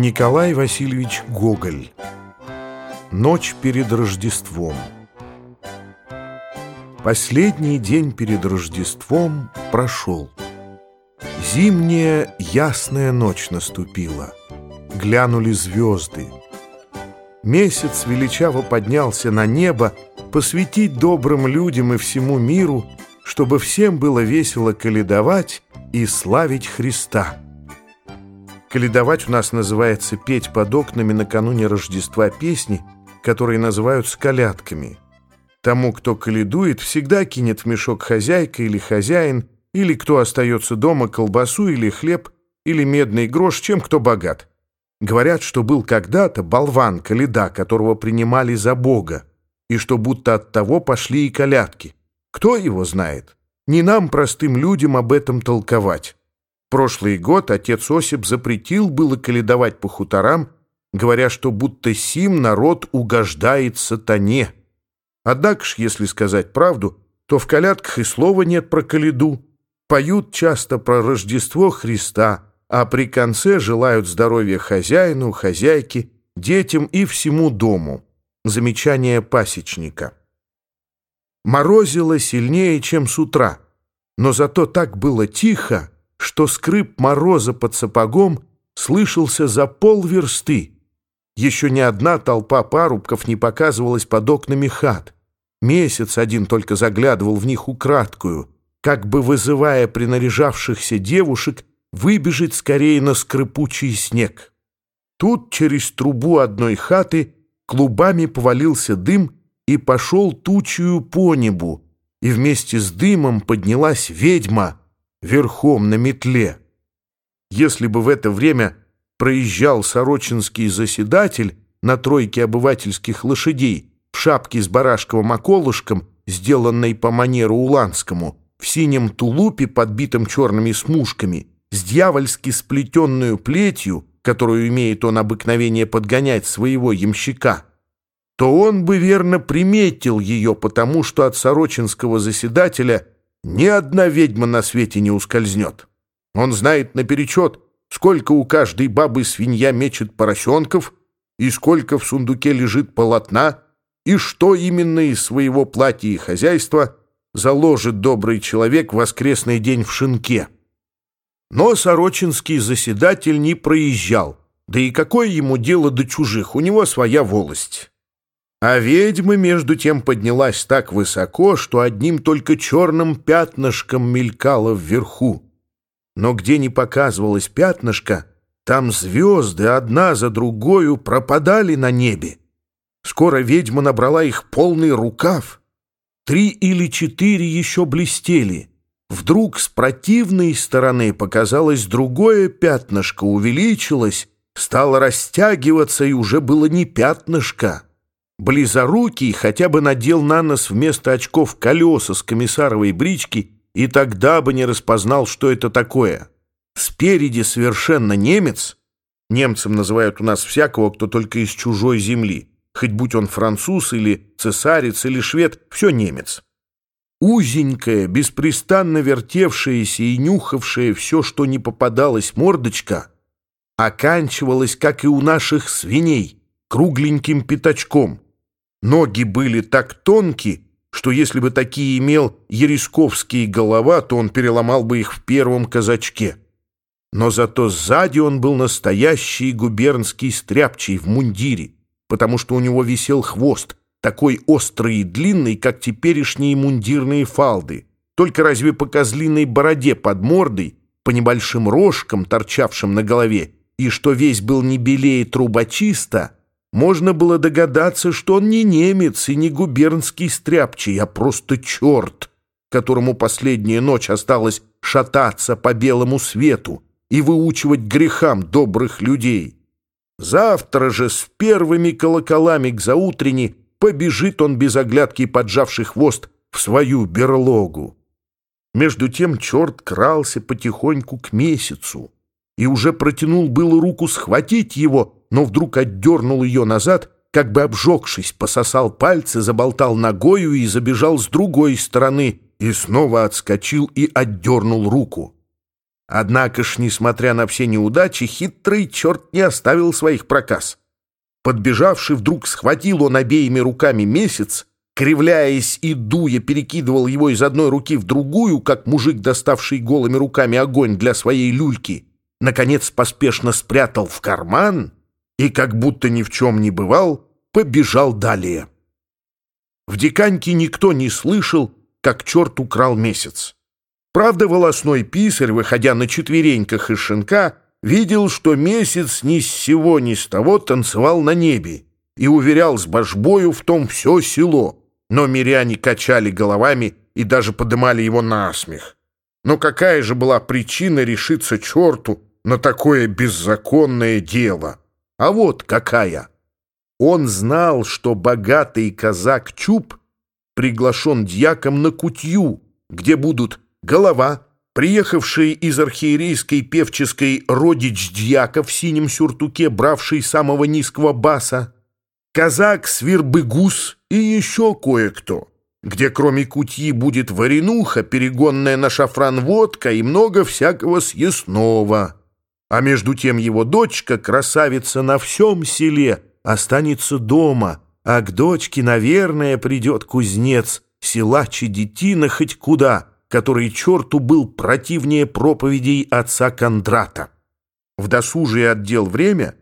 Николай Васильевич Гоголь Ночь перед Рождеством Последний день перед Рождеством прошел. Зимняя ясная ночь наступила. Глянули звезды. Месяц величаво поднялся на небо посвятить добрым людям и всему миру, чтобы всем было весело каледовать и славить Христа. Каледовать у нас называется петь под окнами накануне Рождества песни, которые называют колядками. Тому, кто каледует, всегда кинет в мешок хозяйка или хозяин, или кто остается дома колбасу или хлеб, или медный грош, чем кто богат. Говорят, что был когда-то болван Каледа, которого принимали за Бога, и что будто от того пошли и колядки. Кто его знает? Не нам, простым людям, об этом толковать. Прошлый год отец Осип запретил было каледовать по хуторам, говоря, что будто сим народ угождает сатане. Однако ж, если сказать правду, то в колядках и слова нет про каледу. Поют часто про Рождество Христа, а при конце желают здоровья хозяину, хозяйке, детям и всему дому. Замечание пасечника. Морозило сильнее, чем с утра, но зато так было тихо, что скрип мороза под сапогом слышался за полверсты. Еще ни одна толпа парубков не показывалась под окнами хат. Месяц один только заглядывал в них украдкую, как бы вызывая принаряжавшихся девушек выбежать скорее на скрипучий снег. Тут через трубу одной хаты клубами повалился дым и пошел тучью по небу, и вместе с дымом поднялась ведьма верхом на метле. Если бы в это время проезжал сорочинский заседатель на тройке обывательских лошадей в шапке с барашковым околышком, сделанной по манеру уланскому, в синем тулупе, подбитом черными смушками, с дьявольски сплетенную плетью, которую имеет он обыкновение подгонять своего ямщика, то он бы верно приметил ее, потому что от сорочинского заседателя ни одна ведьма на свете не ускользнет. Он знает наперечет, сколько у каждой бабы свинья мечет поросенков, и сколько в сундуке лежит полотна, и что именно из своего платья и хозяйства заложит добрый человек в воскресный день в шинке. Но сорочинский заседатель не проезжал, да и какое ему дело до чужих, у него своя волость. А ведьма, между тем, поднялась так высоко, что одним только черным пятнышком мелькала вверху. Но где не показывалось пятнышко, там звезды одна за другою пропадали на небе. Скоро ведьма набрала их полный рукав. Три или четыре еще блестели. Вдруг с противной стороны показалось другое пятнышко, увеличилось, стало растягиваться, и уже было не пятнышко. Близорукий хотя бы надел на нос вместо очков колеса с комиссаровой брички и тогда бы не распознал, что это такое. Спереди совершенно немец. Немцем называют у нас всякого, кто только из чужой земли. Хоть будь он француз или цесарец или швед, все немец. Узенькая, беспрестанно вертевшаяся и нюхавшая все, что не попадалось мордочка, оканчивалась, как и у наших свиней, кругленьким пятачком — Ноги были так тонкие, что если бы такие имел Еresковский голова, то он переломал бы их в первом казачке. Но зато сзади он был настоящий губернский стряпчий в мундире, потому что у него висел хвост, такой острый и длинный, как теперешние мундирные фалды. Только разве по козлиной бороде под мордой, по небольшим рожкам, торчавшим на голове, и что весь был не белее трубочиста, можно было догадаться, что он не немец и не губернский стряпчий, а просто черт, которому последняя ночь осталось шататься по белому свету и выучивать грехам добрых людей. Завтра же с первыми колоколами к заутрени побежит он без оглядки поджавший хвост в свою берлогу. Между тем черт крался потихоньку к месяцу и уже протянул было руку схватить его, но вдруг отдернул ее назад, как бы обжегшись, пососал пальцы, заболтал ногою и забежал с другой стороны, и снова отскочил и отдернул руку. Однако ж, несмотря на все неудачи, хитрый черт не оставил своих проказ. Подбежавший вдруг схватил он обеими руками месяц, кривляясь и дуя, перекидывал его из одной руки в другую, как мужик, доставший голыми руками огонь для своей люльки, наконец поспешно спрятал в карман и, как будто ни в чем не бывал, побежал далее. В диканьке никто не слышал, как черт украл месяц. Правда, волосной писарь, выходя на четвереньках из шинка, видел, что месяц ни с сего ни с того танцевал на небе и уверял с божбою в том все село, но миряне качали головами и даже подымали его на смех. Но какая же была причина решиться черту на такое беззаконное дело? А вот какая! Он знал, что богатый казак Чуб приглашен дьяком на кутью, где будут голова, приехавший из архиерейской певческой родич дьяка в синем сюртуке, бравший самого низкого баса, казак Свирбыгус и еще кое-кто, где кроме кутьи будет варенуха, перегонная на шафран водка и много всякого съестного. А между тем его дочка, красавица на всем селе, останется дома, а к дочке, наверное, придет кузнец, силач и детина хоть куда, который черту был противнее проповедей отца Кондрата. В досужие отдел время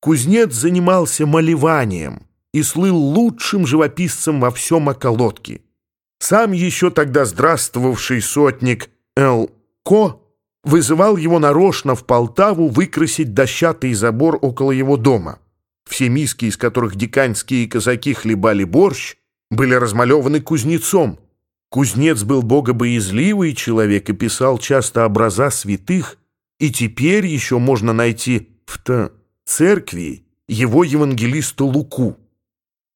кузнец занимался малеванием и слыл лучшим живописцем во всем околотке. Сам еще тогда здравствовавший сотник Л. Ко вызывал его нарочно в Полтаву выкрасить дощатый забор около его дома. Все миски, из которых диканьские казаки хлебали борщ, были размалеваны кузнецом. Кузнец был богобоязливый человек и писал часто образа святых, и теперь еще можно найти в т церкви его евангелиста Луку.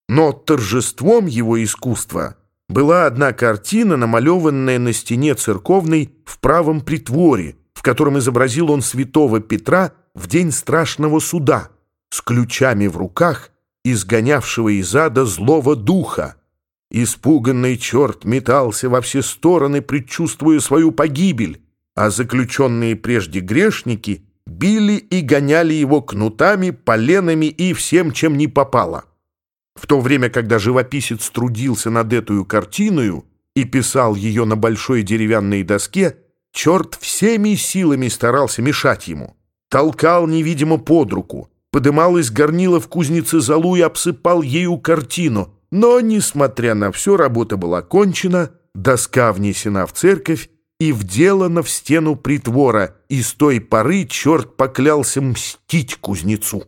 Но торжеством его искусства была одна картина, намалеванная на стене церковной в правом притворе, в котором изобразил он святого Петра в день страшного суда с ключами в руках, изгонявшего из ада злого духа. Испуганный черт метался во все стороны, предчувствуя свою погибель, а заключенные прежде грешники били и гоняли его кнутами, поленами и всем, чем не попало. В то время, когда живописец трудился над этой картиной и писал ее на большой деревянной доске, черт всеми силами старался мешать ему. Толкал невидимо под руку, подымал из горнила в кузнице залу и обсыпал ею картину. Но, несмотря на все, работа была кончена, доска внесена в церковь и вделана в стену притвора, и с той поры черт поклялся мстить кузнецу.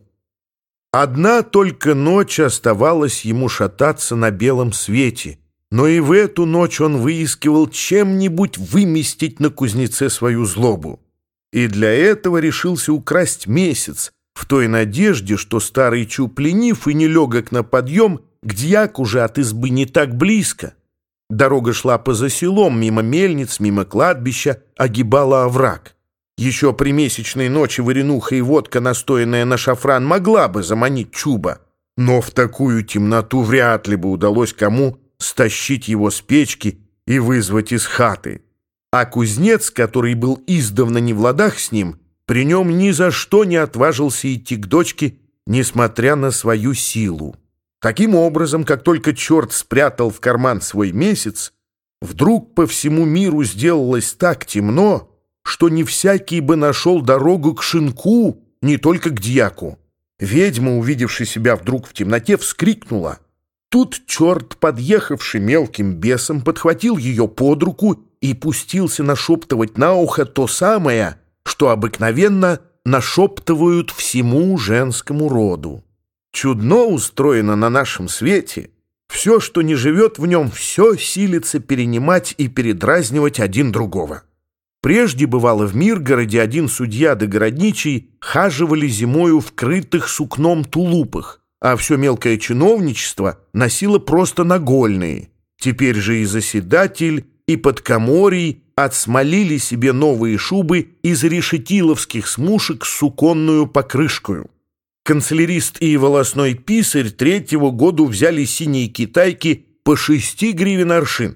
Одна только ночь оставалась ему шататься на белом свете, но и в эту ночь он выискивал чем-нибудь выместить на кузнеце свою злобу. И для этого решился украсть месяц, в той надежде, что старый чуп ленив и нелегок на подъем, к дьяк уже от избы не так близко. Дорога шла поза селом, мимо мельниц, мимо кладбища, огибала овраг. Еще при месячной ночи варенуха и водка, настоянная на шафран, могла бы заманить Чуба. Но в такую темноту вряд ли бы удалось кому стащить его с печки и вызвать из хаты. А кузнец, который был издавна не в ладах с ним, при нем ни за что не отважился идти к дочке, несмотря на свою силу. Таким образом, как только черт спрятал в карман свой месяц, вдруг по всему миру сделалось так темно, что не всякий бы нашел дорогу к шинку, не только к дьяку. Ведьма, увидевши себя вдруг в темноте, вскрикнула. Тут черт, подъехавший мелким бесом, подхватил ее под руку и пустился нашептывать на ухо то самое, что обыкновенно нашептывают всему женскому роду. Чудно устроено на нашем свете. Все, что не живет в нем, все силится перенимать и передразнивать один другого. Прежде, бывало, в Миргороде один судья да городничий хаживали зимою в крытых сукном тулупах, а все мелкое чиновничество носило просто нагольные. Теперь же и заседатель, и подкоморий отсмолили себе новые шубы из решетиловских смушек с суконную покрышкою. Канцелярист и волосной писарь третьего году взяли синие китайки по шести гривен аршин.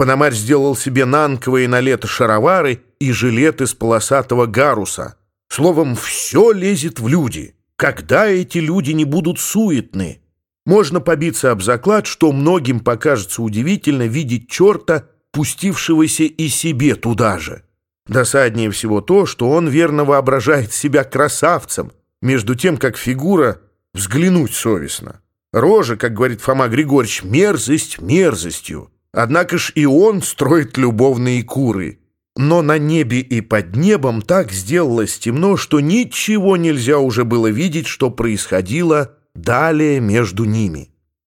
Пономарь сделал себе нанковые на лето шаровары и жилет из полосатого гаруса. Словом, все лезет в люди. Когда эти люди не будут суетны? Можно побиться об заклад, что многим покажется удивительно видеть черта, пустившегося и себе туда же. Досаднее всего то, что он верно воображает себя красавцем, между тем, как фигура взглянуть совестно. Рожа, как говорит Фома Григорьевич, мерзость мерзостью. Однако ж и он строит любовные куры. Но на небе и под небом так сделалось темно, что ничего нельзя уже было видеть, что происходило далее между ними.